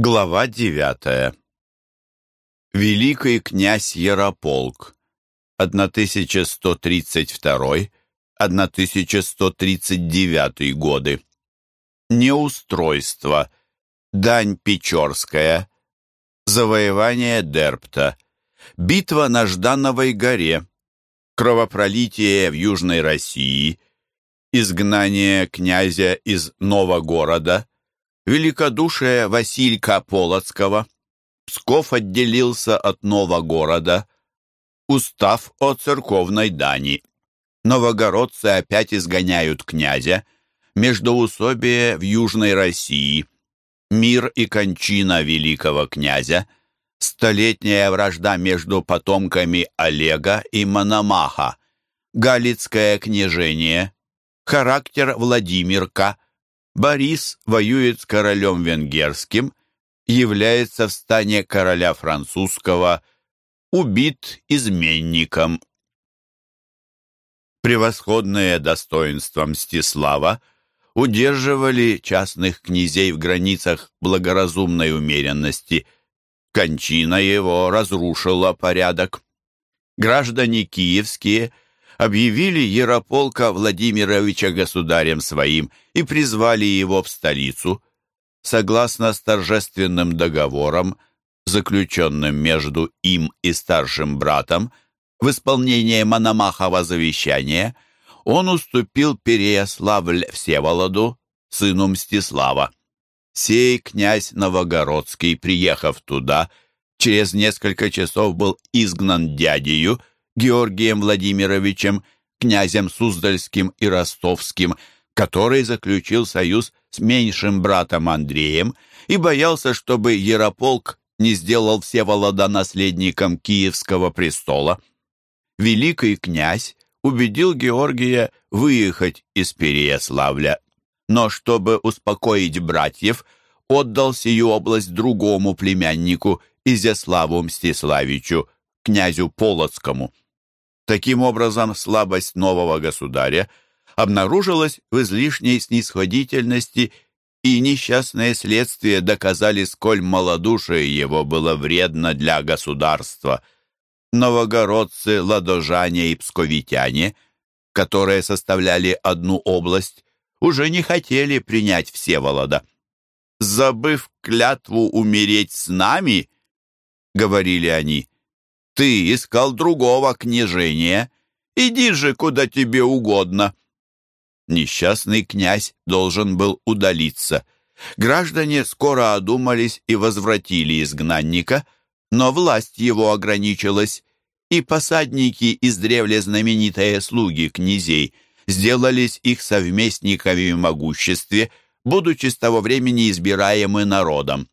Глава девятая. Великий князь Ярополк 1132-1139 годы. Неустройство. Дань Печорская. Завоевание Дерпта. Битва на Ждановой горе. Кровопролитие в Южной России. Изгнание князя из Новогорода великодушие Василька Полоцкого, Псков отделился от Новогорода, устав о церковной дани. Новогородцы опять изгоняют князя, междоусобие в Южной России, мир и кончина великого князя, столетняя вражда между потомками Олега и Мономаха, Галицкое княжение, характер Владимирка – Борис воюет с королем венгерским, является в стане короля французского, убит изменником. Превосходные достоинства Мстислава удерживали частных князей в границах благоразумной умеренности. Кончина его разрушила порядок. Граждане киевские – объявили Ярополка Владимировича государем своим и призвали его в столицу. Согласно с торжественным договором, заключенным между им и старшим братом, в исполнение Мономахова завещания, он уступил Переяславль Всеволоду, сыну Мстислава. Сей князь Новогородский, приехав туда, через несколько часов был изгнан дядею, Георгием Владимировичем, князем Суздальским и Ростовским, который заключил союз с меньшим братом Андреем и боялся, чтобы Ярополк не сделал Всеволода наследником Киевского престола. Великий князь убедил Георгия выехать из Переяславля, но чтобы успокоить братьев, отдал сию область другому племяннику, Изяславу Мстиславичу, князю Полоцкому. Таким образом, слабость нового государя обнаружилась в излишней снисходительности, и несчастные следствия доказали, сколь малодушие его было вредно для государства. Новогородцы, ладожане и псковитяне, которые составляли одну область, уже не хотели принять Всеволода. «Забыв клятву умереть с нами», — говорили они, — ты искал другого княжения. Иди же, куда тебе угодно». Несчастный князь должен был удалиться. Граждане скоро одумались и возвратили изгнанника, но власть его ограничилась, и посадники, издревле знаменитые слуги князей, сделались их совместниками в могуществе, будучи с того времени избираемы народом.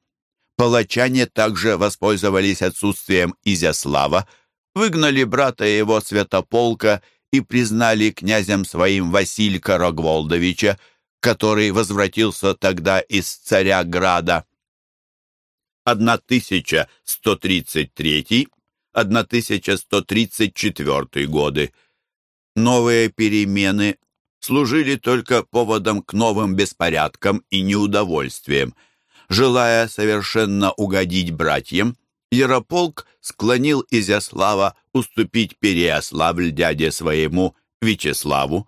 Палачане также воспользовались отсутствием Изяслава, выгнали брата его Святополка и признали князем своим Василька Рогволдовича, который возвратился тогда из царя Града. 1133-1134 годы. Новые перемены служили только поводом к новым беспорядкам и неудовольствиям – Желая совершенно угодить братьям, Ярополк склонил Изяслава уступить Переяславль дяде своему Вячеславу.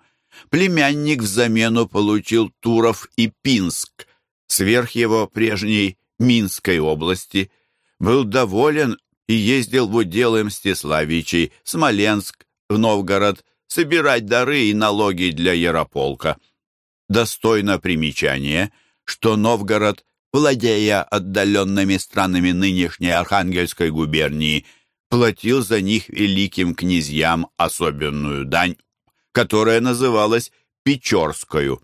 Племянник взамену получил Туров и Пинск, сверх его прежней Минской области. Был доволен и ездил в уделы Мстиславичей, Смоленск, в Новгород, собирать дары и налоги для Ярополка. Достойно примечания, что Новгород владея отдаленными странами нынешней Архангельской губернии, платил за них великим князьям особенную дань, которая называлась Печорскую.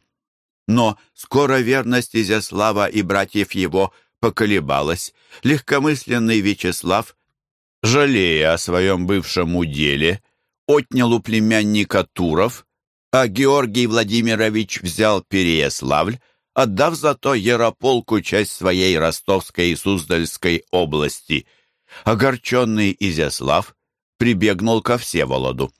Но скоро верность Изяслава и братьев его поколебалась. Легкомысленный Вячеслав, жалея о своем бывшем уделе, отнял у племянника Туров, а Георгий Владимирович взял Переяславль, отдав зато Ярополку часть своей ростовской и Суздальской области. Огорченный Изяслав прибегнул ко Всеволоду.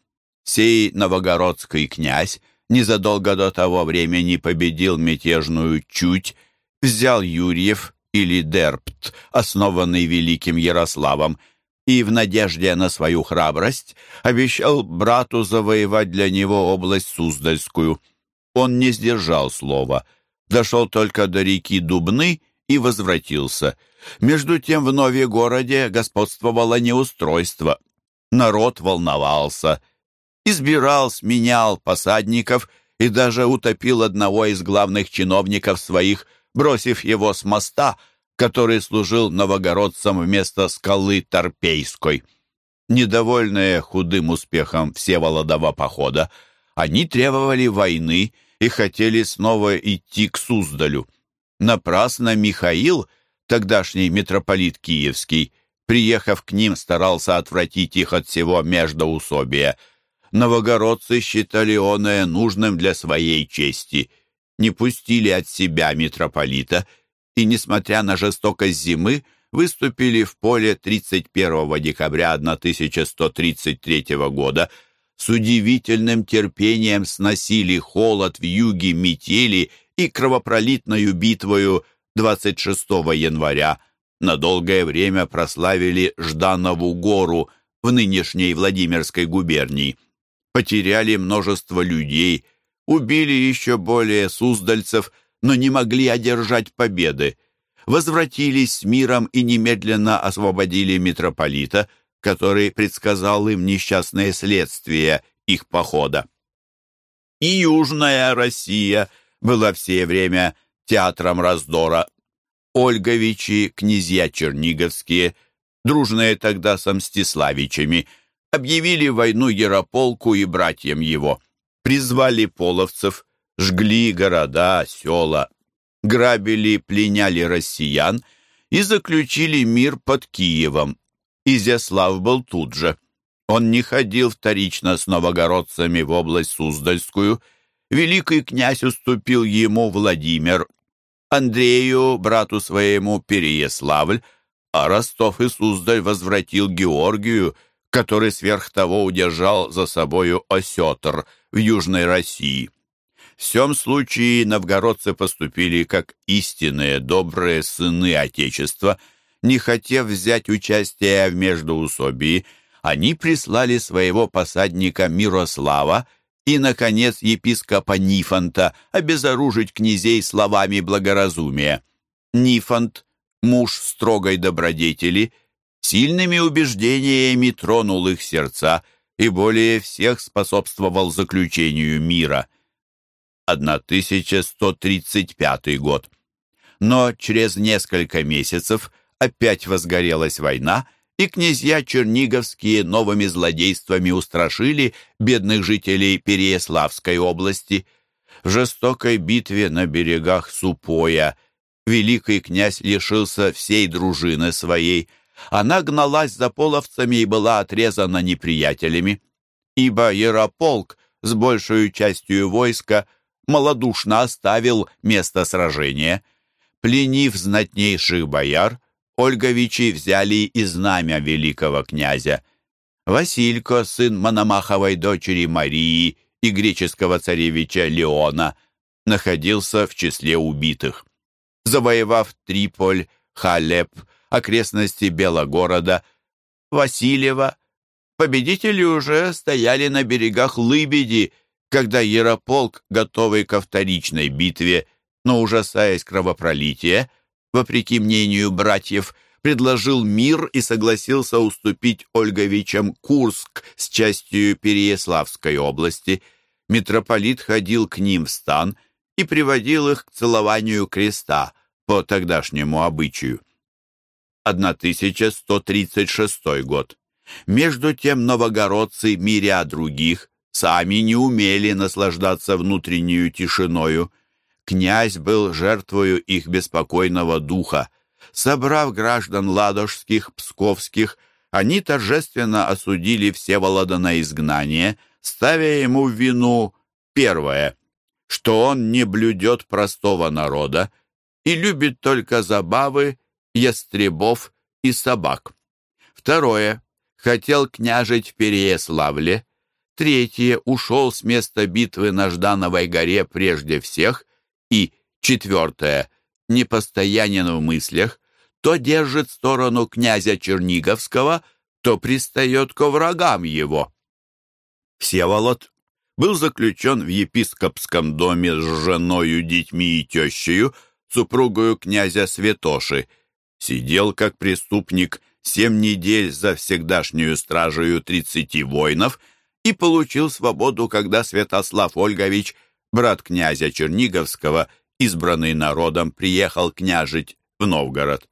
Сей новогородский князь незадолго до того времени победил мятежную чуть, взял Юрьев, или Дерпт, основанный великим Ярославом, и в надежде на свою храбрость обещал брату завоевать для него область Суздальскую. Он не сдержал слова, дошел только до реки Дубны и возвратился. Между тем в Нове-городе господствовало неустройство. Народ волновался, избирал, сменял посадников и даже утопил одного из главных чиновников своих, бросив его с моста — который служил новогородцам вместо скалы Торпейской. Недовольные худым успехом Всеволодова похода, они требовали войны и хотели снова идти к Суздалю. Напрасно Михаил, тогдашний митрополит Киевский, приехав к ним, старался отвратить их от всего междоусобия. Новогородцы считали оное нужным для своей чести, не пустили от себя митрополита — и, несмотря на жестокость зимы, выступили в поле 31 декабря 1133 года, с удивительным терпением сносили холод в юге метели и кровопролитную битвою 26 января на долгое время прославили Жданову гору в нынешней Владимирской губернии. Потеряли множество людей, убили еще более суздальцев – но не могли одержать победы. Возвратились с миром и немедленно освободили митрополита, который предсказал им несчастное следствие их похода. И Южная Россия была все время театром раздора. Ольговичи, князья Черниговские, дружные тогда с Мстиславичами, объявили войну Ярополку и братьям его, призвали половцев, жгли города, села, грабили, пленяли россиян и заключили мир под Киевом. Изяслав был тут же. Он не ходил вторично с новогородцами в область Суздальскую. Великий князь уступил ему Владимир, Андрею, брату своему, Переяславль, а Ростов и Суздаль возвратил Георгию, который сверх того удержал за собою Осетр в Южной России. В всем случае новгородцы поступили как истинные добрые сыны Отечества. Не хотев взять участие в междоусобии, они прислали своего посадника Мирослава и, наконец, епископа Нифонта обезоружить князей словами благоразумия. Нифонт, муж строгой добродетели, сильными убеждениями тронул их сердца и более всех способствовал заключению мира – 1135 год. Но через несколько месяцев опять возгорелась война, и князья Черниговские новыми злодействами устрашили бедных жителей Переяславской области. В жестокой битве на берегах Супоя великий князь лишился всей дружины своей. Она гналась за половцами и была отрезана неприятелями, ибо Ярополк с большей частью войска – малодушно оставил место сражения. Пленив знатнейших бояр, Ольговичи взяли и знамя великого князя. Василько, сын Мономаховой дочери Марии и греческого царевича Леона, находился в числе убитых. Завоевав Триполь, Халеп, окрестности Белогорода, Васильева, победители уже стояли на берегах Лыбеди, когда Ярополк, готовый ко вторичной битве, но ужасаясь кровопролития, вопреки мнению братьев, предложил мир и согласился уступить Ольговичам Курск с частью Переяславской области. Митрополит ходил к ним в стан и приводил их к целованию креста по тогдашнему обычаю. 1136 год. Между тем новогородцы, миря других, сами не умели наслаждаться внутреннюю тишиною. Князь был жертвою их беспокойного духа. Собрав граждан ладожских, псковских, они торжественно осудили Всеволода на изгнание, ставя ему вину первое, что он не блюдет простого народа и любит только забавы, ястребов и собак. Второе, хотел княжить в Переяславле, Третье ушел с места битвы на Ждановой горе прежде всех. И четвертое непостоянен в мыслях, то держит сторону князя Черниговского, то пристает ко врагам его. Всеволод был заключен в епископском доме с женою, детьми и тещею, супругою князя Святоши, сидел как преступник семь недель за всегдашнюю стражею тридцати воинов и получил свободу, когда Святослав Ольгович, брат князя Черниговского, избранный народом, приехал княжить в Новгород.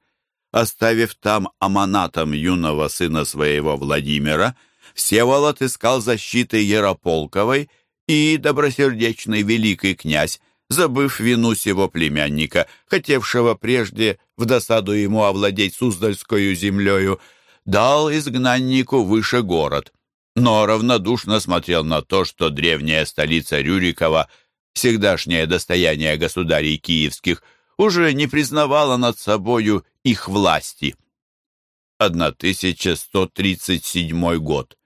Оставив там аманатом юного сына своего Владимира, Всеволод искал защиты Ярополковой и добросердечный великий князь, забыв вину сего племянника, хотевшего прежде в досаду ему овладеть Суздальскою землею, дал изгнаннику выше город, но равнодушно смотрел на то, что древняя столица Рюрикова, всегдашнее достояние государей киевских, уже не признавала над собою их власти. 1137 год.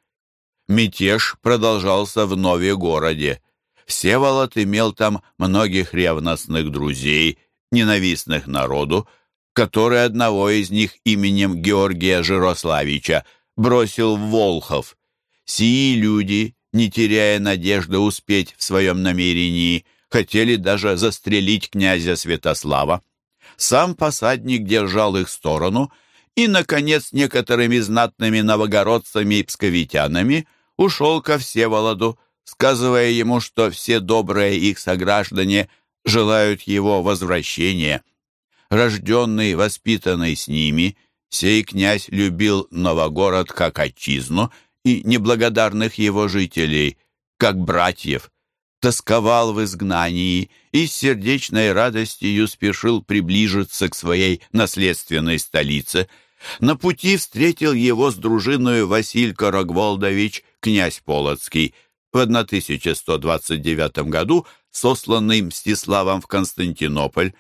Мятеж продолжался в Нове-городе. Всеволод имел там многих ревностных друзей, ненавистных народу, который одного из них именем Георгия Жирославича бросил в Волхов. Сии люди, не теряя надежды успеть в своем намерении, хотели даже застрелить князя Святослава. Сам посадник держал их сторону, и, наконец, некоторыми знатными новогородцами и псковитянами ушел ко Всеволоду, сказывая ему, что все добрые их сограждане желают его возвращения. Рожденный, воспитанный с ними, сей князь любил Новогород как отчизну и неблагодарных его жителей, как братьев, тосковал в изгнании и с сердечной радостью спешил приближиться к своей наследственной столице. На пути встретил его с дружиной Василько Рогволдович, князь Полоцкий, в 1129 году сосланный Мстиславом в Константинополь.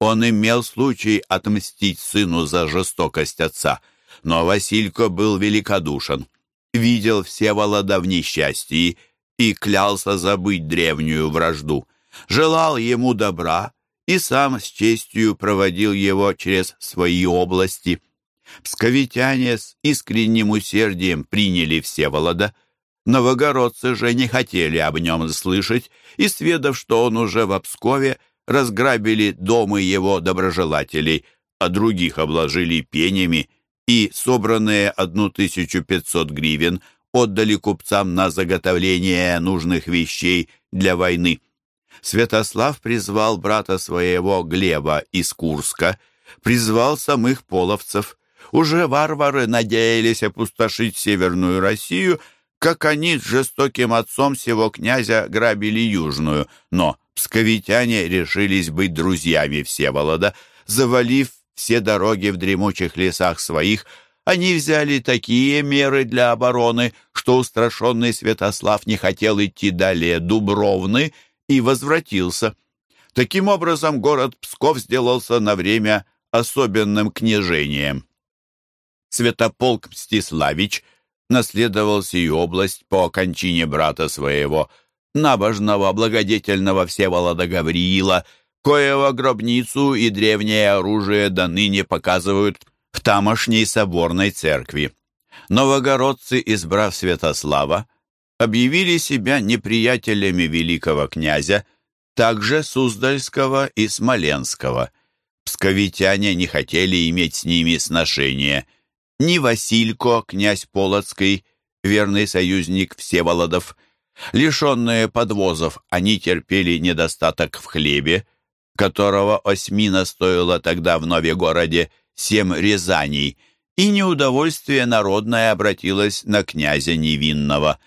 Он имел случай отмстить сыну за жестокость отца, но Василько был великодушен, видел Всеволода в несчастье и клялся забыть древнюю вражду, желал ему добра и сам с честью проводил его через свои области. Псковитяне с искренним усердием приняли Всеволода, новогородцы же не хотели об нем слышать, и, сведав, что он уже в Пскове, разграбили домы его доброжелателей, а других обложили пенями, и собранные 1500 гривен – отдали купцам на заготовление нужных вещей для войны. Святослав призвал брата своего Глеба из Курска, призвал самых половцев. Уже варвары надеялись опустошить Северную Россию, как они с жестоким отцом сего князя грабили Южную, но псковитяне решились быть друзьями Всеволода, завалив все дороги в дремучих лесах своих, они взяли такие меры для обороны, что устрашенный Святослав не хотел идти далее Дубровны и возвратился. Таким образом, город Псков сделался на время особенным княжением. Святополк Мстиславич наследовал сию область по окончине брата своего, набожного, благодетельного Всеволода Гавриила, коего гробницу и древнее оружие до ныне показывают в тамошней соборной церкви. Новогородцы, избрав Святослава, объявили себя неприятелями великого князя, также Суздальского и Смоленского. Псковитяне не хотели иметь с ними сношения. Ни Василько, князь Полоцкий, верный союзник Всеволодов, лишенные подвозов, они терпели недостаток в хлебе, которого осьмина стоила тогда в Новегороде семь Рязаней, и неудовольствие народное обратилось на князя невинного.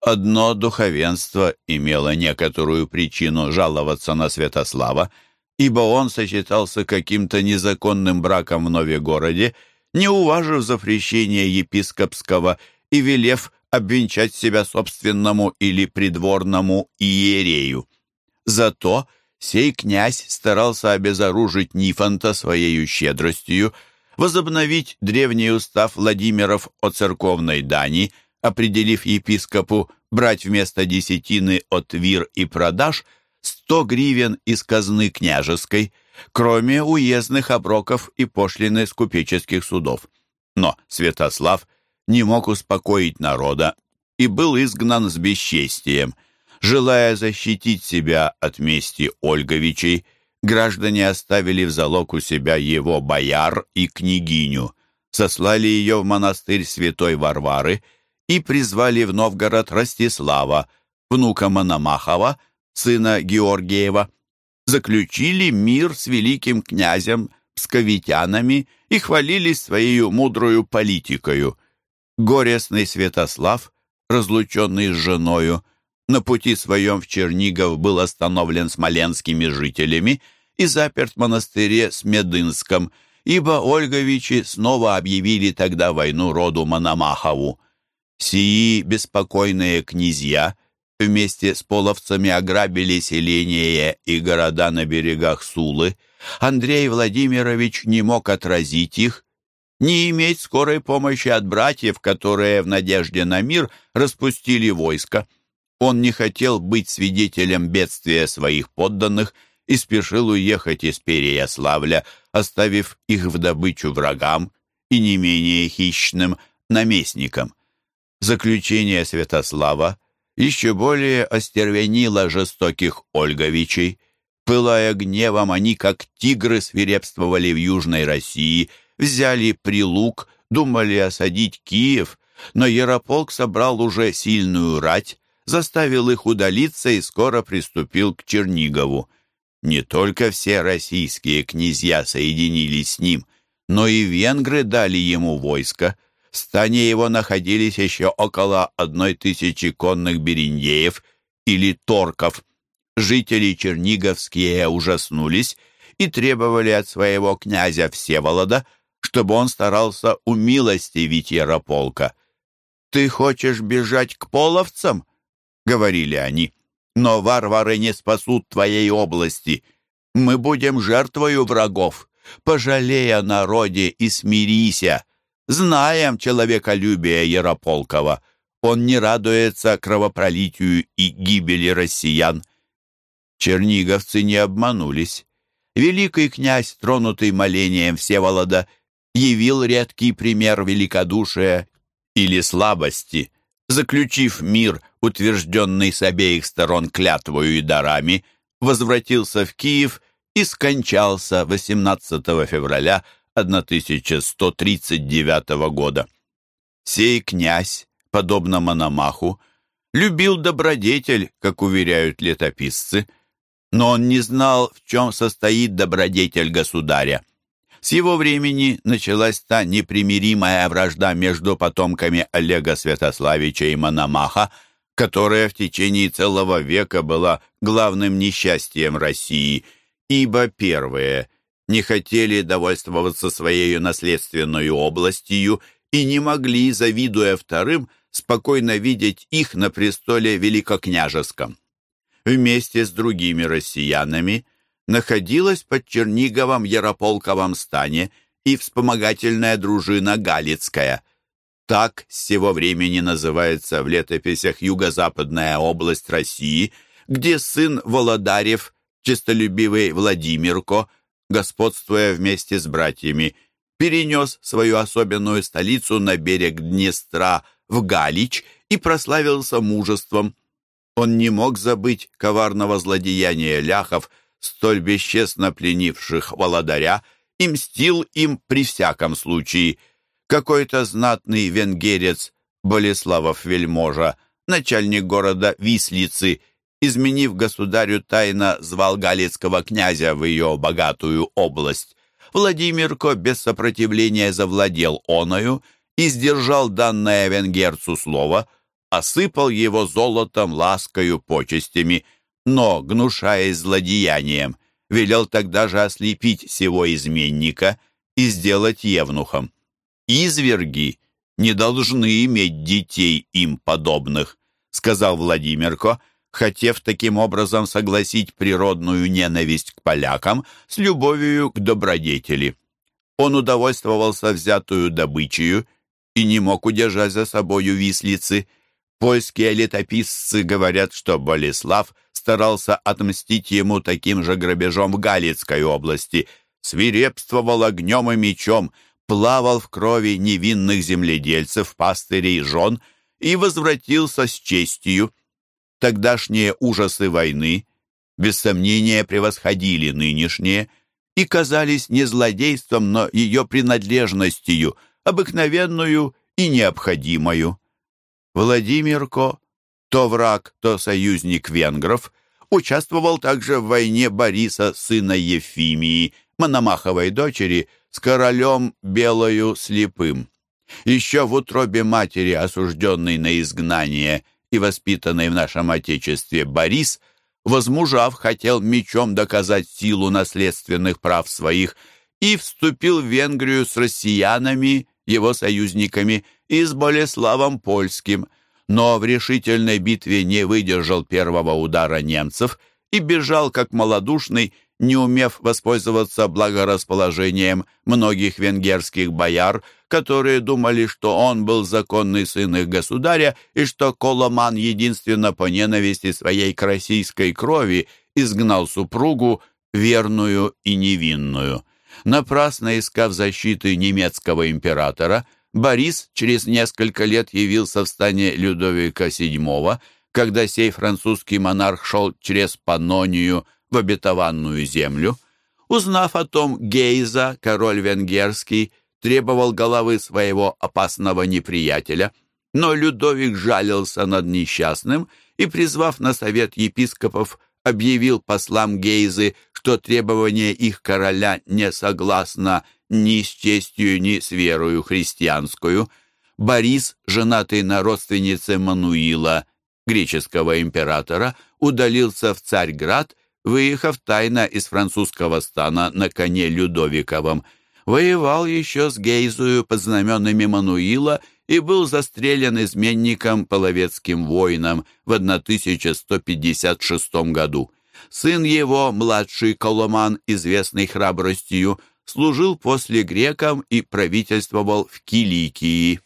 Одно духовенство имело некоторую причину жаловаться на Святослава, ибо он сочетался каким-то незаконным браком в Новегороде, не уважив запрещения епископского и велев обвенчать себя собственному или придворному иерею. Зато Сей князь старался обезоружить Нифонта своей щедростью, возобновить древний устав Владимиров о церковной дани, определив епископу брать вместо десятины от вир и продаж сто гривен из казны княжеской, кроме уездных оброков и пошлины с купеческих судов. Но Святослав не мог успокоить народа и был изгнан с бесчестием. Желая защитить себя от мести Ольговичей, граждане оставили в залог у себя его бояр и княгиню, сослали ее в монастырь святой Варвары и призвали в Новгород Ростислава, внука Мономахова, сына Георгиева, заключили мир с великим князем, псковитянами и хвалились своей мудрою политикою. Горестный Святослав, разлученный с женою, на пути своем в Чернигов был остановлен смоленскими жителями и заперт в монастыре Смедынском, ибо Ольговичи снова объявили тогда войну роду Мономахову. Сии беспокойные князья вместе с половцами ограбили селения и города на берегах Сулы. Андрей Владимирович не мог отразить их, не иметь скорой помощи от братьев, которые в надежде на мир распустили войско. Он не хотел быть свидетелем бедствия своих подданных и спешил уехать из Переяславля, оставив их в добычу врагам и не менее хищным наместникам. Заключение Святослава еще более остервенило жестоких Ольговичей. Пылая гневом, они, как тигры, свирепствовали в Южной России, взяли Прилук, думали осадить Киев, но Ярополк собрал уже сильную рать, заставил их удалиться и скоро приступил к Чернигову. Не только все российские князья соединились с ним, но и венгры дали ему войско. В стане его находились еще около одной тысячи конных бериндеев или торков. Жители черниговские ужаснулись и требовали от своего князя Всеволода, чтобы он старался умилостивить Ярополка. «Ты хочешь бежать к половцам?» — говорили они. «Но варвары не спасут твоей области. Мы будем жертвою врагов. Пожалей о народе и смирися. Знаем человеколюбие Ярополкова. Он не радуется кровопролитию и гибели россиян». Черниговцы не обманулись. Великий князь, тронутый молением Всеволода, явил редкий пример великодушия или слабости, заключив мир утвержденный с обеих сторон клятвою и дарами, возвратился в Киев и скончался 18 февраля 1139 года. Сей князь, подобно Мономаху, любил добродетель, как уверяют летописцы, но он не знал, в чем состоит добродетель государя. С его времени началась та непримиримая вражда между потомками Олега Святославича и Мономаха, которая в течение целого века была главным несчастьем России, ибо первые не хотели довольствоваться своей наследственной областью и не могли, завидуя вторым, спокойно видеть их на престоле великокняжеском. Вместе с другими россиянами находилась под Черниговом Ярополковом стане и вспомогательная дружина Галицкая – так с сего времени называется в летописях юго-западная область России, где сын Володарев, честолюбивый Владимирко, господствуя вместе с братьями, перенес свою особенную столицу на берег Днестра в Галич и прославился мужеством. Он не мог забыть коварного злодеяния ляхов, столь бесчестно пленивших Володаря, и мстил им при всяком случае – какой-то знатный венгерец Болеславов Вельможа, начальник города Вислицы, изменив государю тайно звал галицкого князя в ее богатую область. Владимирко без сопротивления завладел оною и сдержал данное венгерцу слово, осыпал его золотом, ласкою, почестями, но, гнушаясь злодеянием, велел тогда же ослепить сего изменника и сделать евнухом. «Изверги не должны иметь детей им подобных», сказал Владимирко, хотев таким образом согласить природную ненависть к полякам с любовью к добродетели. Он удовольствовался взятую добычею и не мог удержать за собою вислицы. Польские летописцы говорят, что Болеслав старался отмстить ему таким же грабежом в Галицкой области, свирепствовал огнем и мечом, плавал в крови невинных земледельцев, пастырей, жен и возвратился с честью. Тогдашние ужасы войны, без сомнения, превосходили нынешние и казались не злодейством, но ее принадлежностью, обыкновенную и необходимую. Владимирко, то враг, то союзник венгров, участвовал также в войне Бориса, сына Ефимии, Мономаховой дочери, с королем Белою Слепым. Еще в утробе матери, осужденный на изгнание и воспитанный в нашем Отечестве Борис, возмужав, хотел мечом доказать силу наследственных прав своих и вступил в Венгрию с россиянами, его союзниками, и с Болеславом Польским, но в решительной битве не выдержал первого удара немцев и бежал как малодушный, не умев воспользоваться благорасположением многих венгерских бояр, которые думали, что он был законный сын их государя и что Коломан единственно по ненависти своей к российской крови изгнал супругу, верную и невинную. Напрасно искав защиты немецкого императора, Борис через несколько лет явился в стане Людовика VII, когда сей французский монарх шел через Панонию в обетованную землю. Узнав о том, Гейза, король венгерский, требовал головы своего опасного неприятеля, но Людовик жалился над несчастным и, призвав на совет епископов, объявил послам Гейзы, что требование их короля не согласно ни с честью, ни с верою христианскую. Борис, женатый на родственнице Мануила, греческого императора, удалился в Царьград выехав тайно из французского стана на коне Людовиковом, воевал еще с Гейзою под знаменами Мануила и был застрелен изменником половецким воином в 1156 году. Сын его, младший Коломан, известный храбростью, служил после грекам и правительствовал в Киликии.